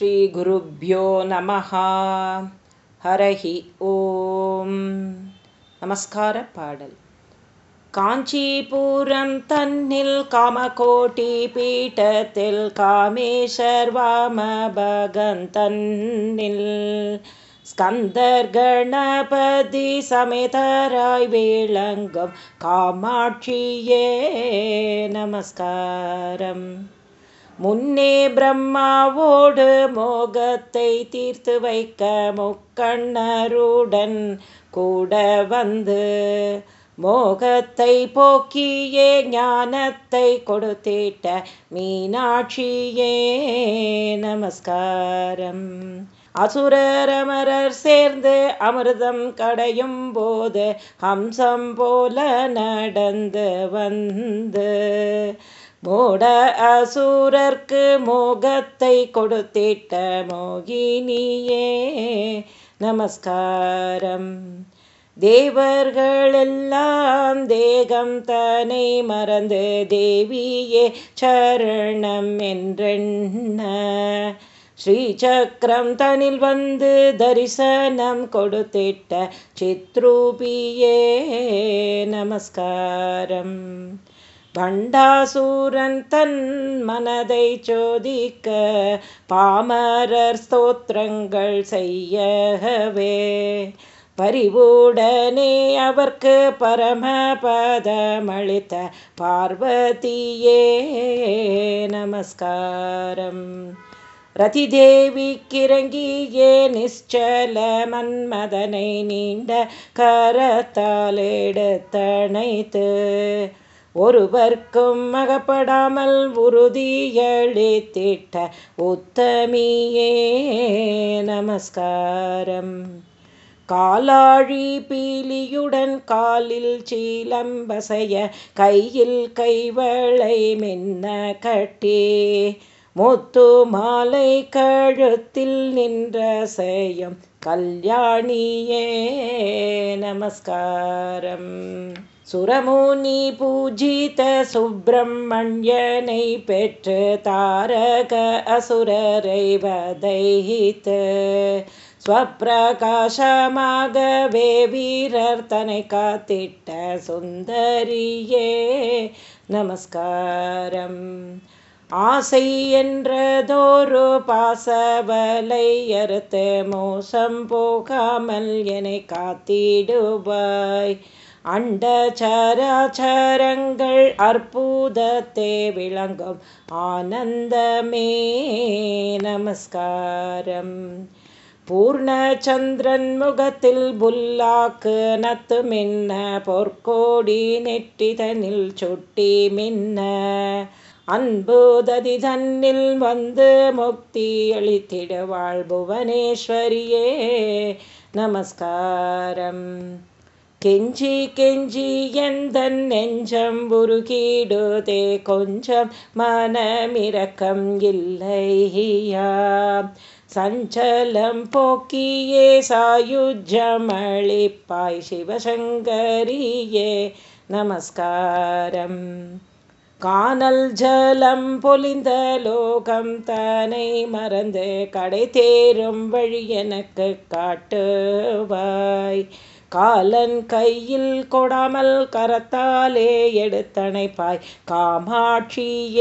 ஸ்ரீகுருப்போ நம ஹரஹி ஓம். நமஸ்கார பாடல். காஞ்சிபுரம் தன்னில் காமகோட்டி பீட்டத்தில் காமேஸ்வர் வாமபகன் தன்னில் ஸ்கந்தர் கணபதி சமேதராய் விளங்கும் காமாட்சியே நமஸ்காரம். முன்னே பிரம்மாவோடு மோகத்தை தீர்த்து வைக்க முக்கண்ணருடன் கூட வந்து மோகத்தை போக்கியே ஞானத்தை கொடுத்திட்ட மீனாட்சியே நமஸ்காரம். அசுரரமரர் சேர்ந்து அமிர்தம் கடையும் போது ஹம்சம் போல நடந்து வந்து போட அசூரர்க்கு மோகத்தை கொடுத்திட்ட மோகினியே நமஸ்காரம். தேவர்களெல்லாம் தேகம் தனை மறந்து தேவியே சரணம் என்றென்ன? ஸ்ரீசக்கரம் தனில் வந்து தரிசனம் கொடுத்திட்ட சித்ரூபியே நமஸ்காரம். பண்டாசூரன் தன் மனதை சோதிக்க பாமரர் ஸ்தோத்திரங்கள் செய்யவே பரிவுடனே அவர்க்கு பரமபதமளித்த பார்வதியே நமஸ்காரம். ரதிதேவிக்கிறங்கியே நிச்சல மன்மதனை நீண்ட கரத்தால் எடுத்தணைத்து ஒருவர்க்கும் அகப்படாமல் உறுதியளித்திட்ட உத்தமியே நமஸ்காரம். காலாழி பீலியுடன் காலில் சீலம்பசைய கையில் கைவளை மின்ன கட்டே முத்து மாலை கழுத்தில் நின்ற செய்யும் கல்யாணியே நமஸ்காரம். சுரமுனி பூஜித சுப்பிரமணியனை பெற்று தாரக அசுரரை வதைத்து ஸ்வப்பிரகாசமாகவே வீரர் தனை காத்திட்ட சுந்தரியே நமஸ்காரம். ஆசை என்றதோரு பாசவலை அறுத்து மோசம் போகாமல் என்னை காத்திடுவாய். அண்ட சராச்சரங்கள் அற்புதத்தே விளங்கும். ஆனந்தமே நமஸ்காரம். பூர்ணச்சந்திரன் முகத்தில் புல்லாக்கு நத்து மின்ன பொற்கோடி நெட்டிதனில் சுட்டி மின்ன. அன்போததி தன்னில் வந்து முக்தி அளித்திடுவாள் புவனேஸ்வரியே நமஸ்காரம். கெஞ்சி கெஞ்சி எந்த நெஞ்சம் உருகிடுதே கொஞ்சம் மனமிரக்கம் இல்லையா? சஞ்சலம் போக்கியே சாயுஜமளிப்பாய் சிவசங்கரியே நமஸ்காரம். காணல் ஜலம் பொலிந்த லோகம் தனை மறந்து கடை தேரும் வழி எனக்கு காட்டுவாய். காலன் கையில் கொடாமல் கரத்தாலே எடுத்தணைப்பாய். காமாட்சியே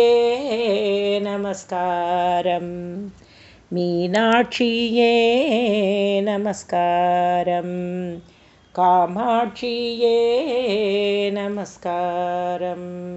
நமஸ்காரம். மீனாட்சியே நமஸ்காரம். காமாட்சியே நமஸ்காரம்.